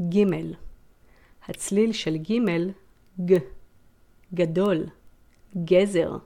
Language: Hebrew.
ג' הצליל של ג' ג, גדול, גזר.